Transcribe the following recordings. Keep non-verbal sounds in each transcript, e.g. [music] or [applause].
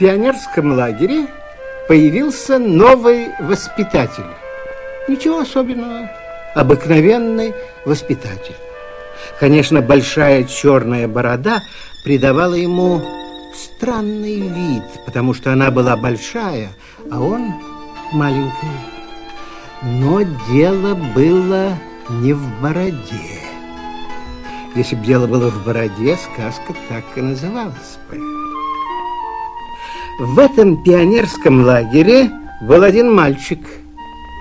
пионерском лагере появился новый воспитатель. Ничего особенного, обыкновенный воспитатель. Конечно, большая черная борода придавала ему странный вид, потому что она была большая, а он маленький. Но дело было не в бороде. Если бы дело было в бороде, сказка так и называлась бы. В этом пионерском лагере был один мальчик.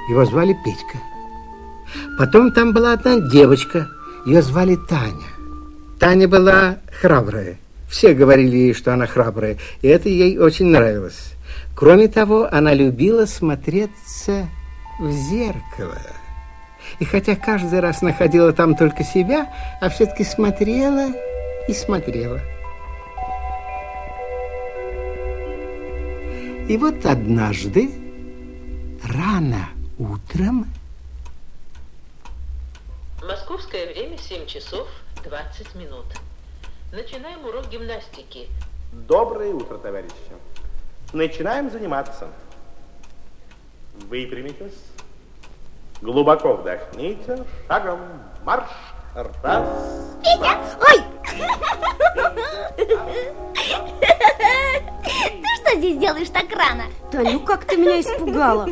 Его звали Петька. Потом там была одна девочка. Ее звали Таня. Таня была храбрая. Все говорили ей, что она храбрая, и это ей очень нравилось. Кроме того, она любила смотреться в зеркало. И хотя каждый раз находила там только себя, а все-таки смотрела и смотрела. И вот однажды, рано утром... Московское время 7 часов 20 минут. Начинаем урок гимнастики. Доброе утро, товарищи. Начинаем заниматься. Выпрямитесь. Глубоко вдохните. Шагом марш. Раз. Петя! Ой! Ты что здесь делаешь так рано? Таню, как ты меня испугала.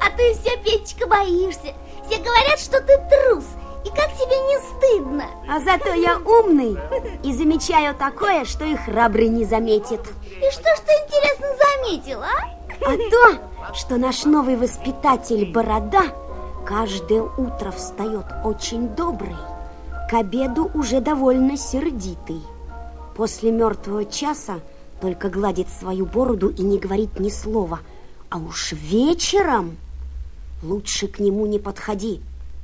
А ты все, Петечка, боишься. Все говорят, что ты трус. И как тебе не стыдно? А зато я умный и замечаю такое, что и храбрый не заметит. И что ж ты, интересно, заметил, а? А то, что наш новый воспитатель Борода каждое утро встает очень добрый, к обеду уже довольно сердитый. После мертвого часа только гладит свою бороду и не говорит ни слова. А уж вечером лучше к нему не подходи,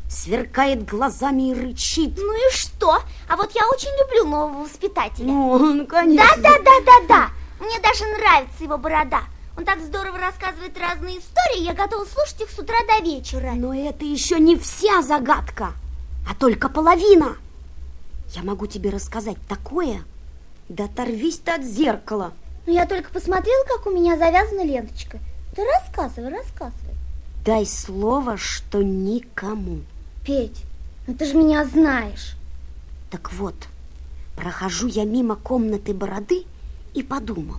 сверкает глазами и рычит. Ну и что? А вот я очень люблю нового воспитателя. Ну, конечно. Да-да-да-да-да. Мне даже нравится его борода. Он так здорово рассказывает разные истории, я готова слушать их с утра до вечера. Но это еще не вся загадка, а только половина. Я могу тебе рассказать такое, да оторвись ты от зеркала. Ну я только посмотрела, как у меня завязана ленточка. Ты рассказывай, рассказывай. Дай слово, что никому. Петь, ну ты же меня знаешь. Так вот, прохожу я мимо комнаты бороды и подумал,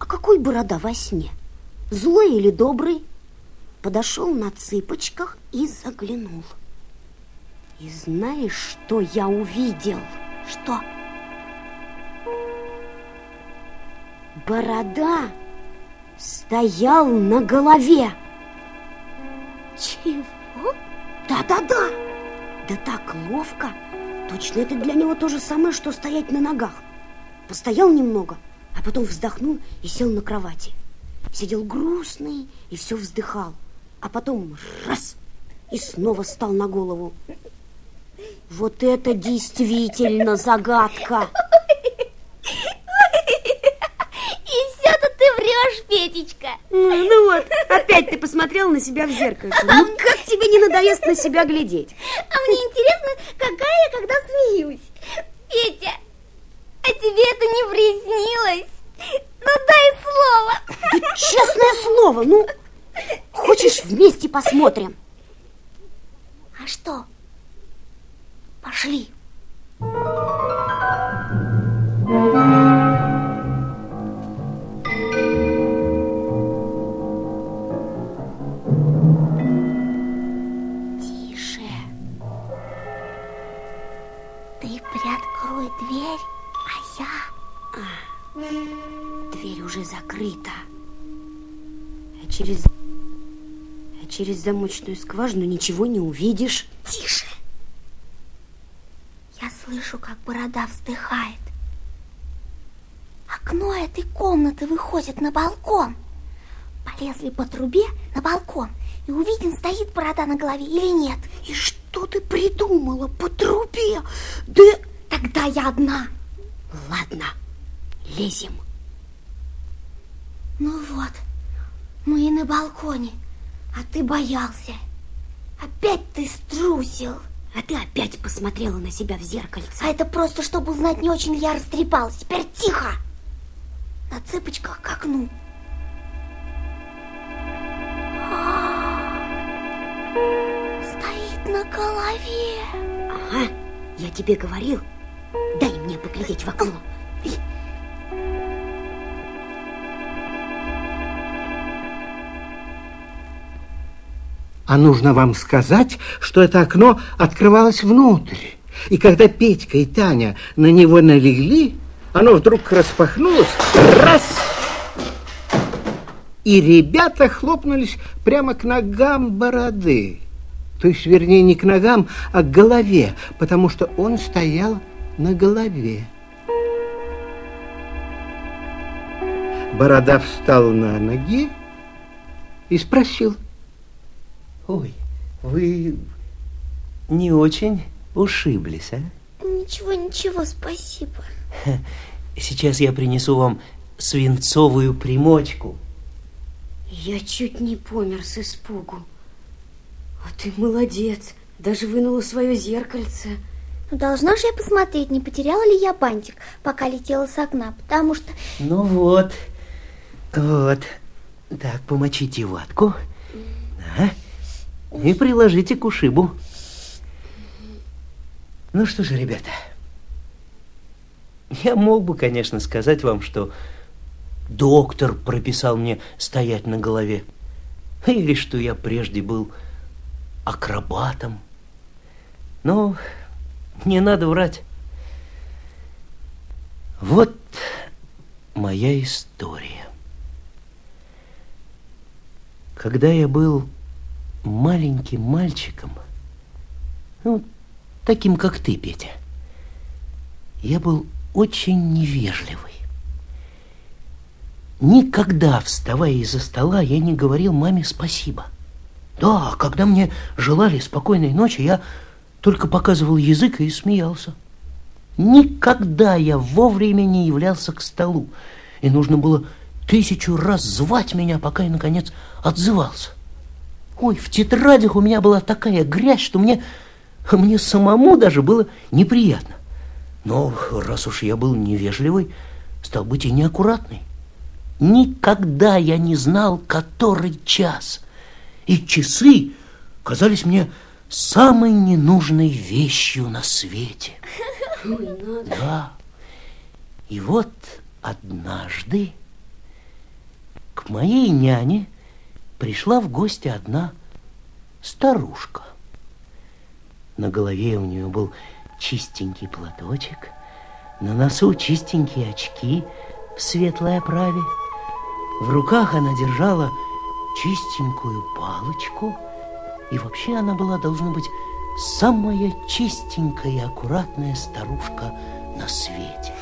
а какой борода во сне? Злой или добрый? Подошел на цыпочках и заглянул. И знаешь, что я увидел? Что? Борода стоял на голове. Чего? Да-да-да. Да так ловко. Точно это для него то же самое, что стоять на ногах. Постоял немного, а потом вздохнул и сел на кровати. Сидел грустный и все вздыхал. А потом раз и снова стал на голову. Вот это действительно загадка. И все-то ты врешь, Петечка. Ну, ну вот, опять ты посмотрел на себя в зеркало. Ну как тебе не надоест на себя глядеть? А мне интересно, какая я когда смеюсь. Петя, а тебе это не приснилось? Ну дай слово. Да честное слово, ну, хочешь вместе посмотрим? А что? Пошли. Тише. Закрыта. А через... А через замочную скважину ничего не увидишь. Тише. Я слышу, как борода вздыхает. Окно этой комнаты выходит на балкон. Полезли по трубе на балкон и увидим, стоит борода на голове или нет. И что ты придумала по трубе? Да Тогда я одна. ладно, лезем. Ну вот, мы и на балконе, а ты боялся. Опять ты струсил. А ты опять посмотрела на себя в зеркальце. А это просто, чтобы узнать, не очень ли я растрепалась. Теперь тихо. на цыпочках к окну. Стоит на голове. Ага, я тебе говорил. Дай мне поглядеть в окно. А нужно вам сказать, что это окно открывалось внутрь. И когда Петька и Таня на него налегли, оно вдруг распахнулось, раз, и ребята хлопнулись прямо к ногам бороды. То есть, вернее, не к ногам, а к голове, потому что он стоял на голове. Борода встал на ноги и спросил. Ой, вы не очень ушиблись, а? Ничего, ничего, спасибо. [laughs] Сейчас я принесу вам свинцовую примочку. Я чуть не помер с испугу. А ты молодец, даже вынула свое зеркальце. Ну, должна же я посмотреть, не потеряла ли я бантик, пока летела с окна, потому что... Ну вот, вот. Так, помочите ватку. Да. И приложите к ушибу. Ну что же, ребята, я мог бы, конечно, сказать вам, что доктор прописал мне стоять на голове, или что я прежде был акробатом. Но не надо врать. Вот моя история. Когда я был маленьким мальчиком, ну, таким, как ты, Петя, я был очень невежливый. Никогда, вставая из-за стола, я не говорил маме спасибо. Да, когда мне желали спокойной ночи, я только показывал язык и смеялся. Никогда я вовремя не являлся к столу, и нужно было тысячу раз звать меня, пока я, наконец, отзывался. Ой, в тетрадях у меня была такая грязь, что мне, мне самому даже было неприятно. Но раз уж я был невежливый, стал быть и неаккуратный. Никогда я не знал, который час. И часы казались мне самой ненужной вещью на свете. Да. И вот однажды к моей няне пришла в гости одна старушка. На голове у нее был чистенький платочек, на носу чистенькие очки в светлой оправе. В руках она держала чистенькую палочку, и вообще она была, должно быть, самая чистенькая и аккуратная старушка на свете.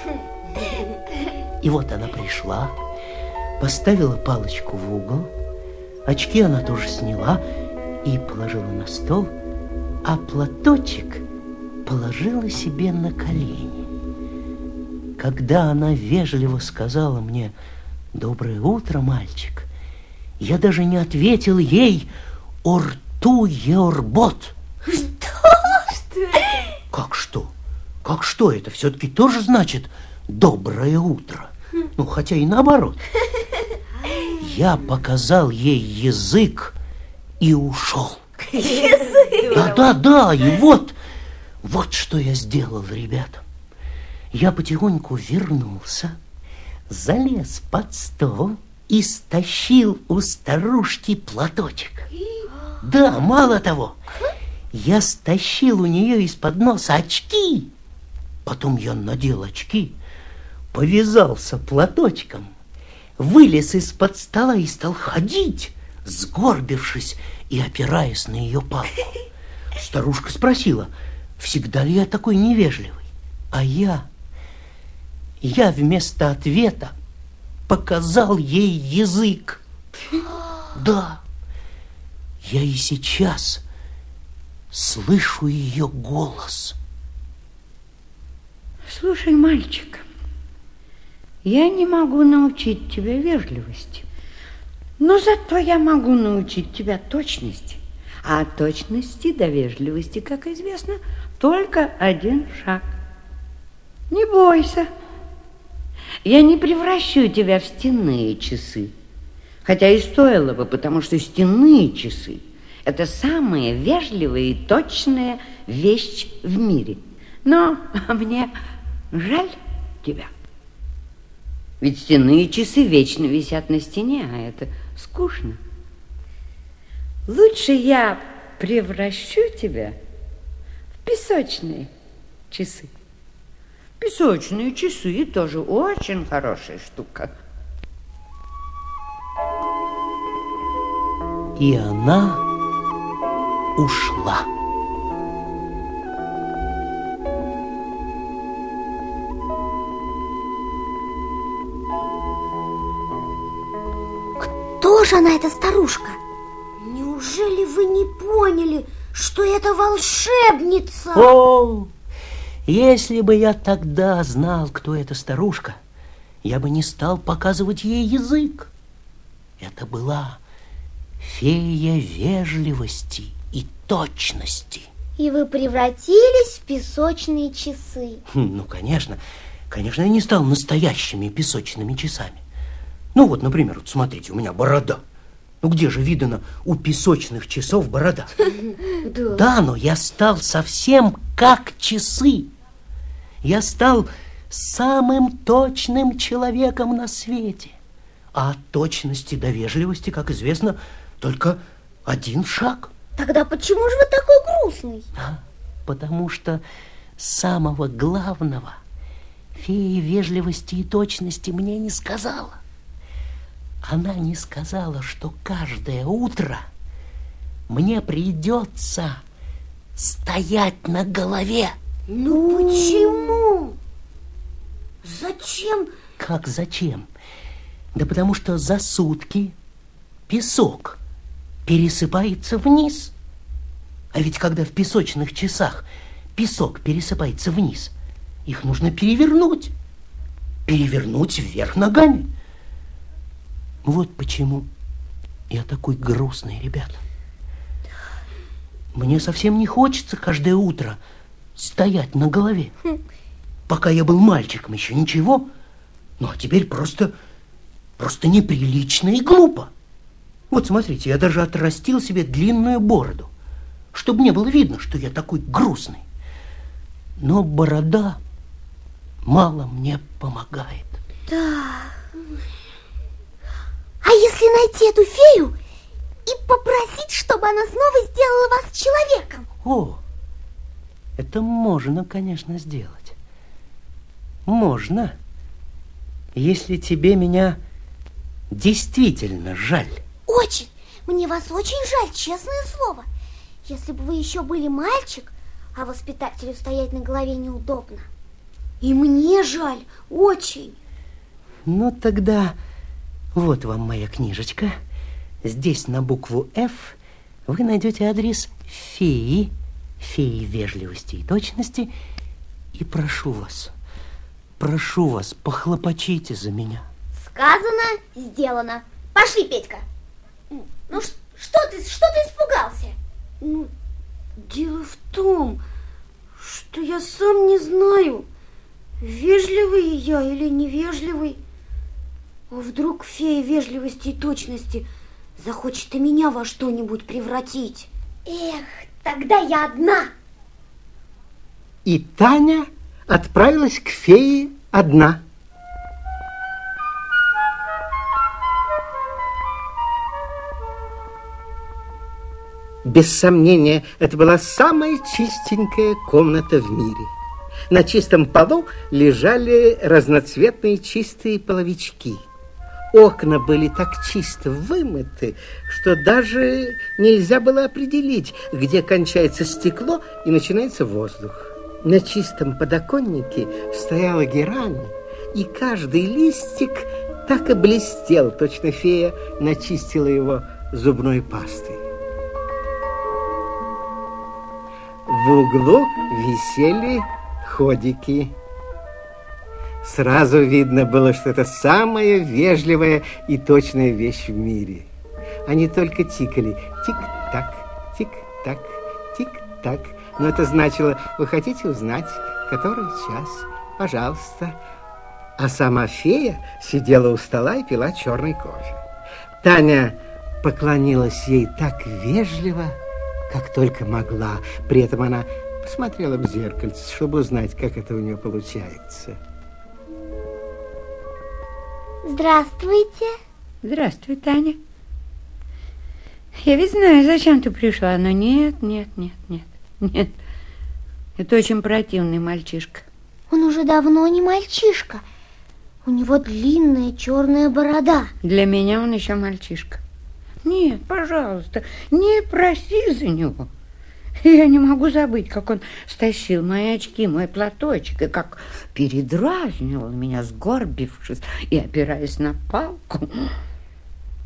И вот она пришла, поставила палочку в угол, Очки она тоже сняла и положила на стол, а платочек положила себе на колени. Когда она вежливо сказала мне «Доброе утро, мальчик», я даже не ответил ей «О рту еорбот». Что? Что? Как что? Как что? Это все-таки тоже значит «доброе утро». Ну, хотя и наоборот. Я показал ей язык и ушел. Язык? Да, да, да, и вот, вот что я сделал, ребята. Я потихоньку вернулся, залез под стол и стащил у старушки платочек. Да, мало того, я стащил у нее из-под носа очки. Потом я надел очки, повязался платочком – вылез из-под стола и стал ходить, сгорбившись и опираясь на ее палку. Старушка спросила, всегда ли я такой невежливый? А я, я вместо ответа показал ей язык. Да, я и сейчас слышу ее голос. Слушай, мальчик, я не могу научить тебя вежливости, но зато я могу научить тебя точности. А от точности до вежливости, как известно, только один шаг. Не бойся. Я не превращу тебя в стенные часы. Хотя и стоило бы, потому что стенные часы – это самая вежливая и точная вещь в мире. Но [laughs] мне жаль тебя. Ведь стенные часы вечно висят на стене, а это скучно. Лучше я превращу тебя в песочные часы. Песочные часы тоже очень хорошая штука. И она ушла. Же она, эта старушка? Неужели вы не поняли, что это волшебница? О, если бы я тогда знал, кто эта старушка, я бы не стал показывать ей язык. Это была фея вежливости и точности. И вы превратились в песочные часы. Хм, Ну, конечно, конечно, я не стал настоящими песочными часами. Ну вот, например, вот смотрите, у меня борода. Ну где же видано у песочных часов борода? [laughs] Да, но я стал совсем как часы. Я стал самым точным человеком на свете. А от точности до вежливости, как известно, только один шаг. Тогда почему же вы такой грустный? А, Потому что самого главного фея вежливости и точности мне не сказала. Она не сказала, что каждое утро мне придется стоять на голове. Ну почему? Зачем? Как зачем? Да потому что за сутки песок пересыпается вниз. А ведь когда в песочных часах песок пересыпается вниз, их нужно перевернуть. Перевернуть вверх ногами. Вот почему я такой грустный, ребята. Мне совсем не хочется каждое утро стоять на голове. Пока я был мальчиком, еще ничего. Ну, а теперь просто, просто неприлично и глупо. Вот смотрите, я даже отрастил себе длинную бороду, чтобы не было видно, что я такой грустный. Но борода мало мне помогает. А если найти эту фею и попросить, чтобы она снова сделала вас человеком? О, это можно, конечно, сделать. Можно, если тебе меня действительно жаль. Очень. Мне вас очень жаль, честное слово. Если бы вы еще были мальчик, а воспитателю стоять на голове неудобно. И мне жаль, очень. Ну, тогда вот вам моя книжечка. Здесь на букву «Ф» вы найдете адрес феи, феи вежливости и точности. И прошу вас, прошу вас, похлопочите за меня. Сказано, сделано. Пошли, Петька. Ну что ты, что ты испугался? Ну, дело в том, что я сам не знаю, вежливый я или невежливый. Вдруг фея вежливости и точности захочет и меня во что-нибудь превратить? Эх, тогда я одна. И Таня отправилась к фее одна. Без сомнения, это была самая чистенькая комната в мире. На чистом полу лежали разноцветные чистые половички. Окна были так чисто вымыты, что даже нельзя было определить, где кончается стекло и начинается воздух. На чистом подоконнике стояла герань, и каждый листик так и блестел, точно фея начистила его зубной пастой. В углу висели ходики. Сразу видно было, что это самая вежливая и точная вещь в мире. Они только тикали. Тик-так, тик-так, тик-так. Но это значило, вы хотите узнать, который час? Пожалуйста. а сама фея сидела у стола и пила черный кофе. Таня поклонилась ей так вежливо, как только могла. При этом она посмотрела в зеркальце, чтобы узнать, как это у нее получается. Здравствуйте. Здравствуй, Таня. Я ведь знаю, зачем ты пришла, но нет, нет, нет, нет, нет. Это очень противный мальчишка. Он уже давно не мальчишка. У него длинная черная борода. Для меня он еще мальчишка. Нет, пожалуйста, не проси за него. Я не могу забыть, как он стащил мои очки, мой платочек, и как передразнивал меня, сгорбившись и опираясь на палку.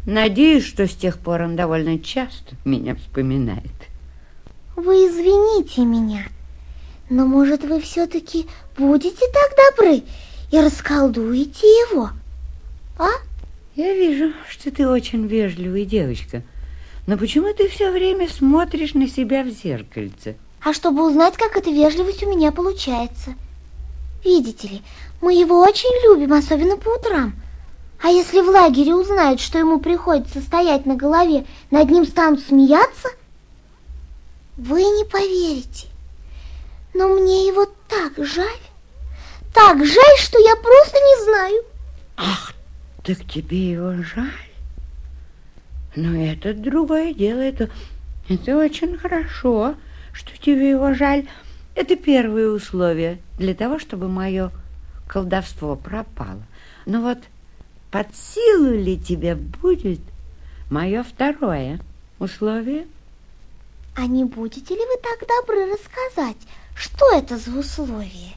Надеюсь, что с тех пор он довольно часто меня вспоминает. Вы извините меня, но, может, вы все-таки будете так добры и расколдуете его, а? Я вижу, что ты очень вежливая девочка. Но почему ты все время смотришь на себя в зеркальце? А чтобы узнать, как эта вежливость у меня получается. Видите ли, мы его очень любим, особенно по утрам. А если в лагере узнают, что ему приходится стоять на голове, над ним станут смеяться? Вы не поверите, но мне его так жаль, так жаль, что я просто не знаю. Ах, так тебе его жаль? Но это другое дело, это, это очень хорошо, что тебе его жаль. Это первое условие для того, чтобы мое колдовство пропало. Но вот под силу ли тебе будет мое второе условие? А не будете ли вы так добры рассказать, что это за условие?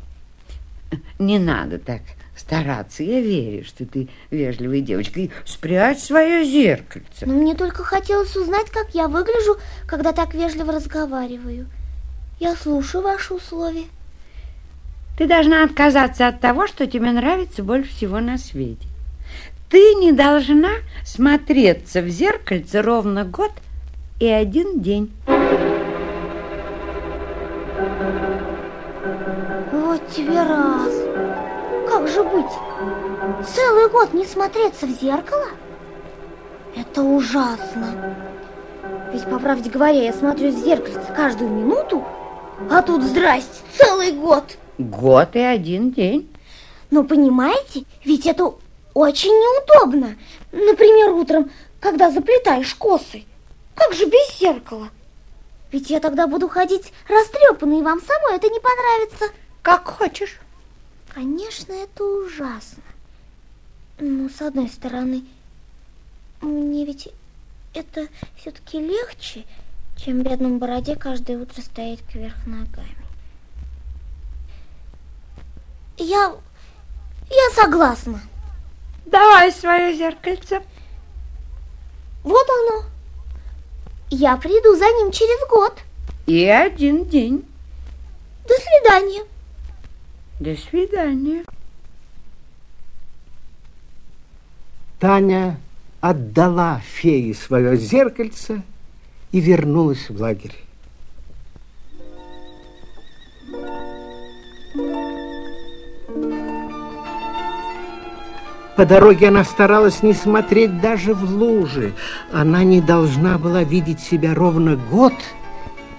Не надо так стараться. Я верю, что ты вежливая девочка. И спрячь свое зеркальце. Но мне только хотелось узнать, как я выгляжу, когда так вежливо разговариваю. Я слушаю ваши условия. Ты должна отказаться от того, что тебе нравится больше всего на свете. Ты не должна смотреться в зеркальце ровно год и один день. Вот тебе раз. Же быть? Целый год не смотреться в зеркало? Это ужасно. Ведь, по правде говоря, я смотрюсь в зеркальце каждую минуту, а тут, здрасте, целый год. Год и один день. Но понимаете, ведь это очень неудобно. Например, утром, когда заплетаешь косы. Как же без зеркала? Ведь я тогда буду ходить растрепанной, и вам самой это не понравится. Как хочешь. Конечно, это ужасно. Но, с одной стороны, мне ведь это все-таки легче, чем бедному бороде каждое утро стоять кверх ногами. Я... я согласна. Давай свое зеркальце. Вот оно. Я приду за ним через год. И один день. До свидания. До свидания. Таня отдала фее свое зеркальце и вернулась в лагерь. По дороге она старалась не смотреть даже в лужи. Она не должна была видеть себя ровно год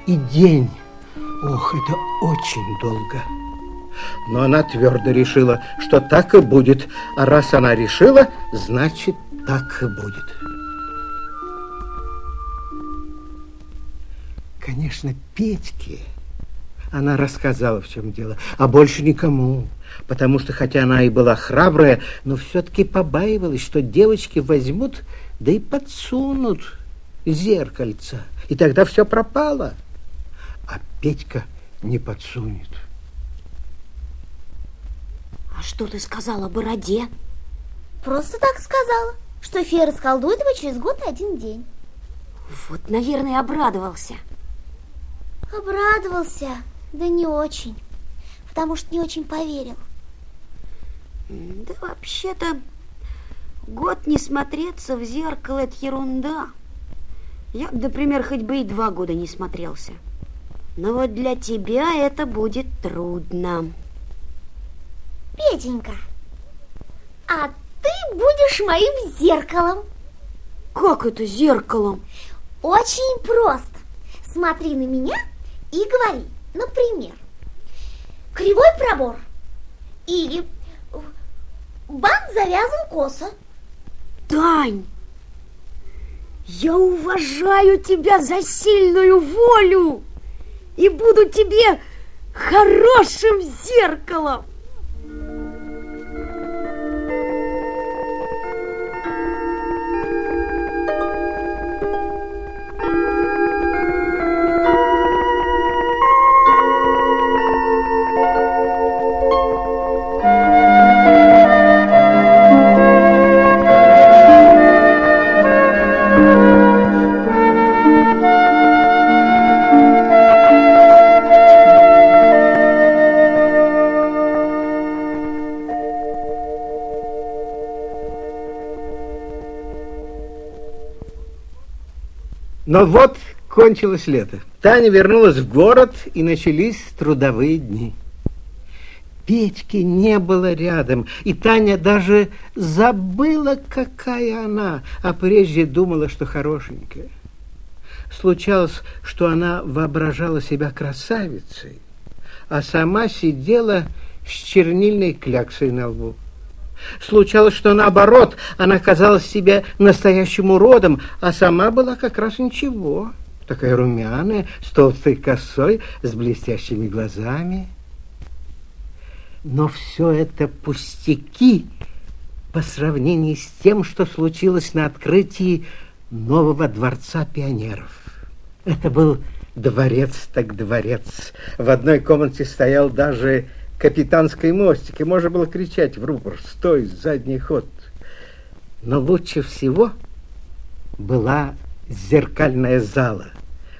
и день. Ох, это очень долго. Но она твердо решила, что так и будет. А раз она решила, значит, так и будет. Конечно, Петьке она рассказала, в чем дело, а больше никому. Потому что, хотя она и была храбрая, но все-таки побаивалась, что девочки возьмут, да и подсунут зеркальца. И тогда все пропало. А Петька не подсунет. А что ты сказала о бороде? Просто так сказала, что фея расколдует его через год и один день. Вот, наверное, обрадовался. Обрадовался, да не очень, потому что не очень поверил. Да вообще-то год не смотреться в зеркало – это ерунда. Я, например, хоть бы и два года не смотрелся. Но вот для тебя это будет трудно. Петенька, А ты будешь моим зеркалом. Как это зеркалом? Очень просто. Смотри на меня и говори, например, кривой пробор или бант завязан косо. Тань, я уважаю тебя за сильную волю и буду тебе хорошим зеркалом. Но вот кончилось лето. Таня вернулась в город, и начались трудовые дни. Петьки не было рядом, и Таня даже забыла, какая она, а прежде думала, что хорошенькая. Случалось, что она воображала себя красавицей, а сама сидела с чернильной кляксой на лбу. Случалось, что наоборот, она казалась себе настоящим уродом, а сама была как раз ничего. Такая румяная, с толстой косой, с блестящими глазами. Но все это пустяки по сравнению с тем, что случилось на открытии нового дворца пионеров. Это был дворец так дворец. В одной комнате стоял даже капитанской мостике можно было кричать в рупор «Стой, задний ход!». Но лучше всего была зеркальная зала.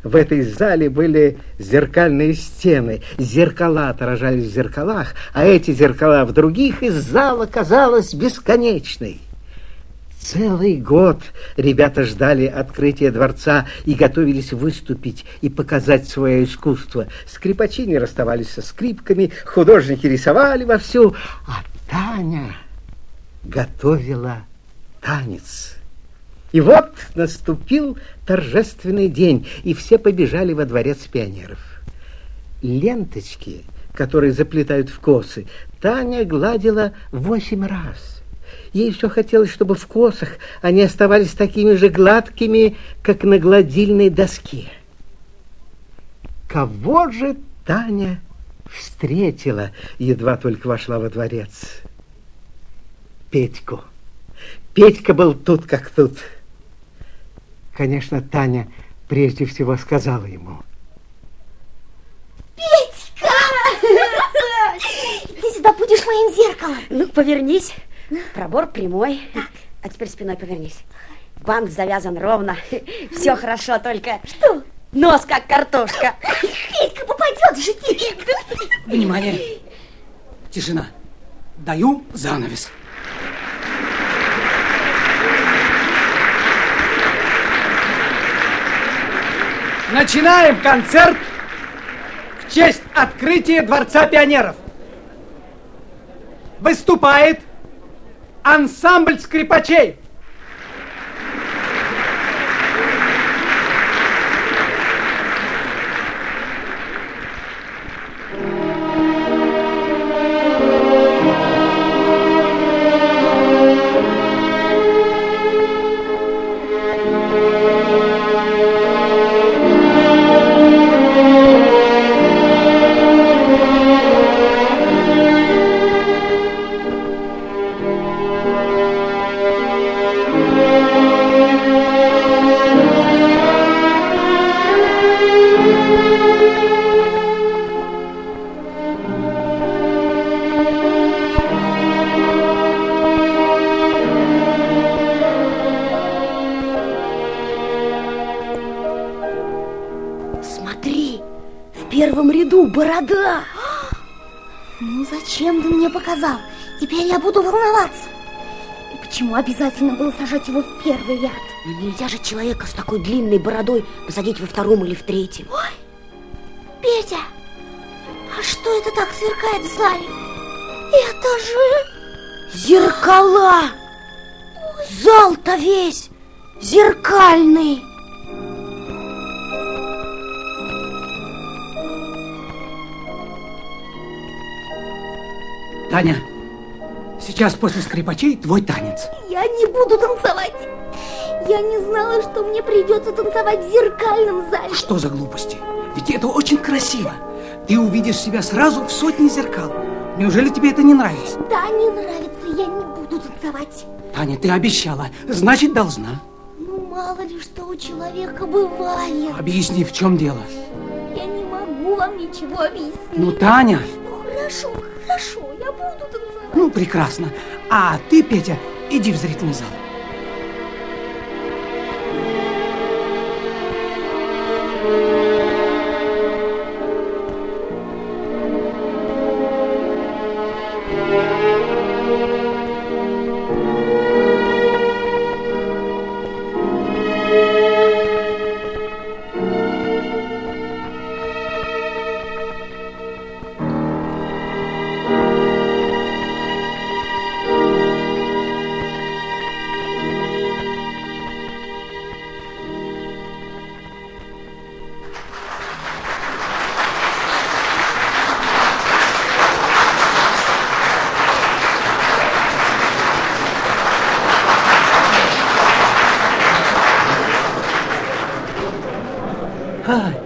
В этой зале были зеркальные стены, зеркала отражались в зеркалах, а эти зеркала в других из зала казалась бесконечной. Целый год ребята ждали открытия дворца и готовились выступить и показать свое искусство. Скрипачи не расставались со скрипками, художники рисовали вовсю, а Таня готовила танец. И вот наступил торжественный день, и все побежали во дворец пионеров. Ленточки, которые заплетают в косы, Таня гладила восемь раз. Ей все хотелось, чтобы в косах они оставались такими же гладкими, как на гладильной доске. Кого же Таня встретила, едва только вошла во дворец? Петьку. Петька был тут как тут. Конечно, Таня прежде всего сказала ему. Петька! Ты всегда будешь моим зеркалом. Ну, повернись. Пробор прямой. А теперь спиной повернись. Бант завязан ровно. Все хорошо, только... Что? Нос как картошка. Петька, попадет же тебе. Внимание! Тишина. Даю занавес. Начинаем концерт в честь открытия Дворца пионеров. Выступает ансамбль скрипачей. Зачем ты мне показал? Теперь я буду волноваться. И почему обязательно было сажать его в первый ряд? Ну, нельзя же человека с такой длинной бородой посадить во втором или в третьем. Ой, Петя, а что это так сверкает в зале? Это же Зеркала! Зал-то весь зеркальный! Таня, сейчас после скрипачей твой танец. Я не буду танцевать. Я не знала, что мне придется танцевать в зеркальном зале. Что за глупости? Ведь это очень красиво. Ты увидишь себя сразу в сотне зеркал. Неужели тебе это не нравится? Да, не нравится, я не буду танцевать. Таня, ты обещала, значит должна. Ну, мало ли что у человека бывает. Объясни, в чем дело. Я не могу вам ничего объяснить. Ну, Таня, Ну, хорошо, хорошо, я буду танцевать. ну прекрасно. А ты, Петя, иди в зрительный зал. А,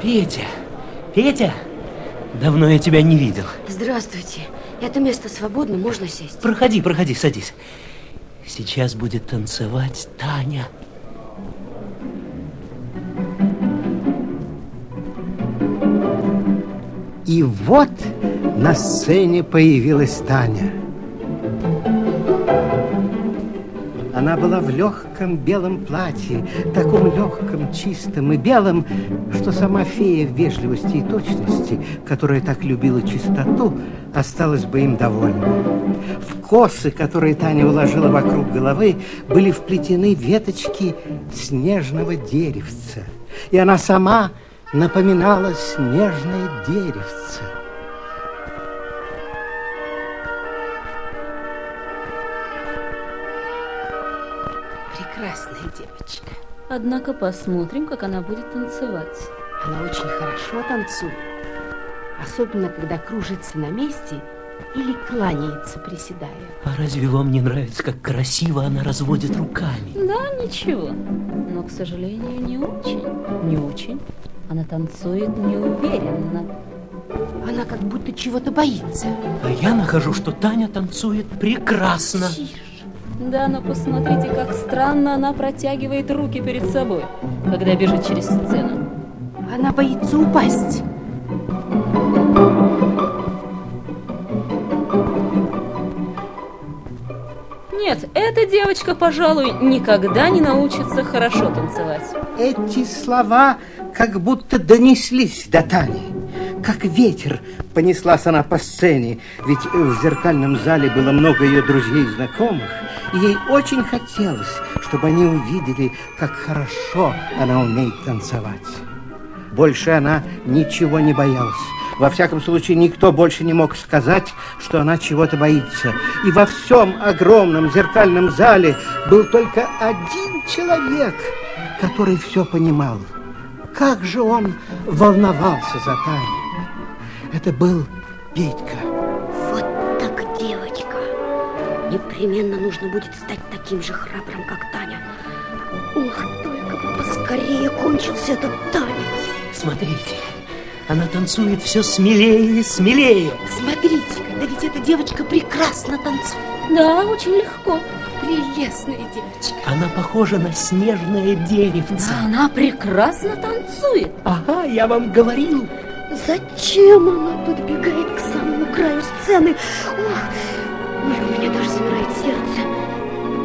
Петя, Петя, давно я тебя не видел. Здравствуйте. Это место свободно, можно сесть? Проходи, проходи, садись. Сейчас будет танцевать Таня. И вот на сцене появилась Таня. Она была в легком белом платье, таком легком, чистом и белом, что сама фея в вежливости и точности, которая так любила чистоту, осталась бы им довольна. В косы, которые Таня уложила вокруг головы, были вплетены веточки снежного деревца. И она сама напоминала снежное деревце. Однако посмотрим, как она будет танцевать. Она очень хорошо танцует. Особенно, когда кружится на месте или кланяется, приседая. А разве вам не нравится, как красиво она разводит руками? Да, ничего. Но, к сожалению, не очень. Не очень. Она танцует неуверенно. Она как будто чего-то боится. А я нахожу, что Таня танцует прекрасно. Да, но посмотрите, как странно она протягивает руки перед собой, когда бежит через сцену. Она боится упасть. Нет, эта девочка, пожалуй, никогда не научится хорошо танцевать. Эти слова как будто донеслись до Тани. Как ветер понеслась она по сцене, ведь в зеркальном зале было много ее друзей и знакомых, ей очень хотелось, чтобы они увидели, как хорошо она умеет танцевать. Больше она ничего не боялась. Во всяком случае, никто больше не мог сказать, что она чего-то боится. И во всем огромном зеркальном зале был только один человек, который все понимал. Как же он волновался за Таню. Это был Петька. Непременно нужно будет стать таким же храбрым, как Таня. Ох, только бы поскорее кончился этот танец. Смотрите, она танцует все смелее и смелее. Смотрите-ка, да ведь эта девочка прекрасно танцует. Да, очень легко. Прелестная девочка. Она похожа на снежное деревце. Да, она прекрасно танцует. Ага, я вам говорил. Зачем она подбегает к самому краю сцены? Сердце.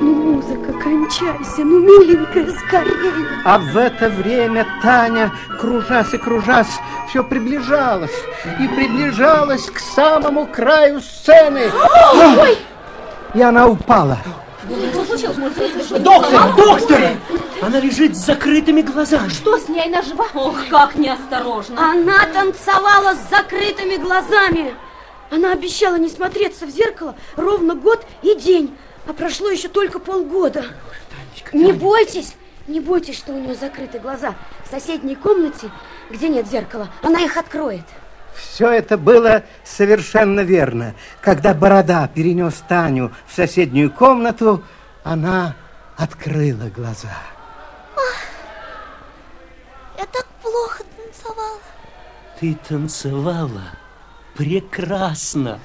Ну, музыка, кончайся, ну, миленькая, скорее. А в это время Таня, кружась и кружась, все приближалась и приближалась к самому краю сцены. Ой! И она упала. Доктор, доктор! Она лежит с закрытыми глазами. Что с ней, она жива? Ох, как неосторожно. Она танцевала с закрытыми глазами. Она обещала не смотреться в зеркало ровно год и день, а прошло еще только полгода. Танечка, Не Таня. бойтесь, не бойтесь, что у нее закрыты глаза. В соседней комнате, где нет зеркала, она их откроет. Все это было совершенно верно. Когда Борода перенес Таню в соседнюю комнату, она открыла глаза. Я так плохо танцевала. Ты танцевала прекрасно.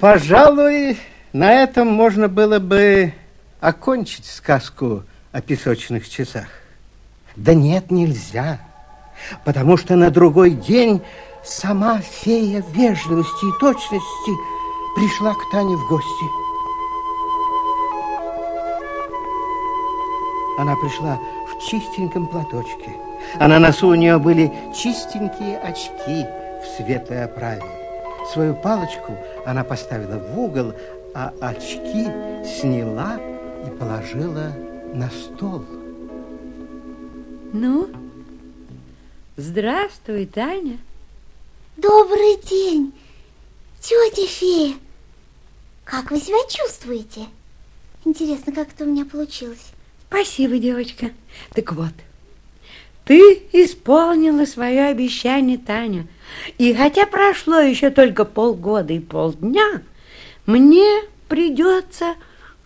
Пожалуй, на этом можно было бы окончить сказку о песочных часах. Да нет, нельзя, потому что на другой день сама фея вежливости и точности пришла к Тане в гости. Она пришла в чистеньком платочке, а на носу у нее были чистенькие очки в светлой оправе. Свою палочку она поставила в угол, а очки сняла и положила на стол. Ну, здравствуй, Таня. Добрый день, тетя фея. Как вы себя чувствуете? Интересно, как это у меня получилось. Спасибо, девочка. Так вот, ты исполнила свое обещание, Таня. И хотя прошло еще только полгода и полдня, мне придется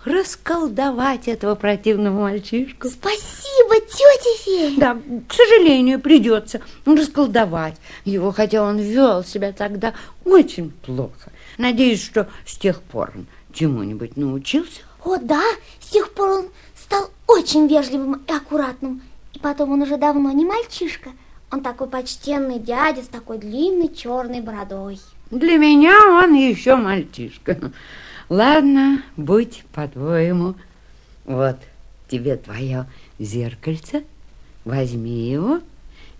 расколдовать этого противного мальчишку. Спасибо, тетя фея. Да, к сожалению, придется расколдовать его, хотя он вел себя тогда очень плохо. Надеюсь, что с тех пор он чему-нибудь научился. О, да, с тех пор он стал очень вежливым и аккуратным. И потом он уже давно не мальчишка. Он такой почтенный дядя с такой длинной черной бородой. Для меня он еще мальчишка. Ладно, будь по-твоему. Вот тебе твое зеркальце. Возьми его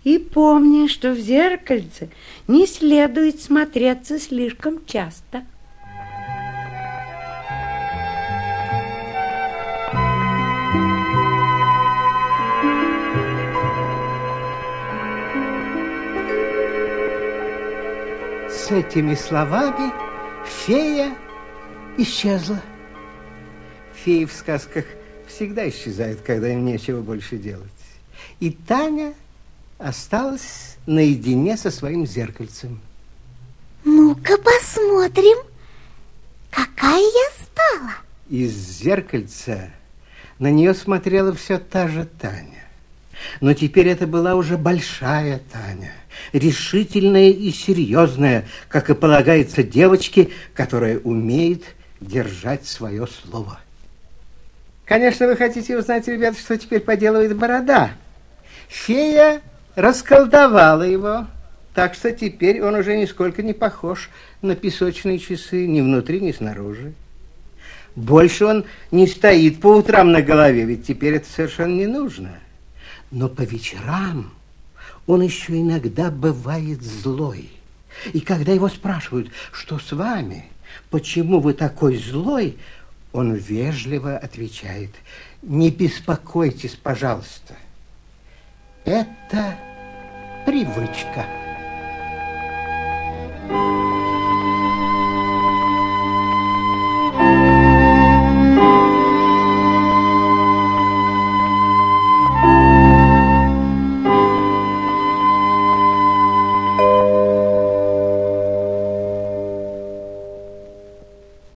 и помни, что в зеркальце не следует смотреться слишком часто. С этими словами фея исчезла. Феи в сказках всегда исчезают, когда им нечего больше делать. И Таня осталась наедине со своим зеркальцем. Ну-ка посмотрим, какая я стала. Из зеркальца на нее смотрела все та же Таня. Но теперь это была уже большая Таня, решительная и серьезная, как и полагается девочке, которая умеет держать свое слово. Конечно, вы хотите узнать, ребята, что теперь поделывает борода. Фея расколдовала его, так что теперь он уже нисколько не похож на песочные часы ни внутри, ни снаружи. Больше он не стоит по утрам на голове, ведь теперь это совершенно не нужно. Но по вечерам он еще иногда бывает злой. И когда его спрашивают, что с вами, почему вы такой злой, он вежливо отвечает, не беспокойтесь, пожалуйста. Это привычка. Привычка.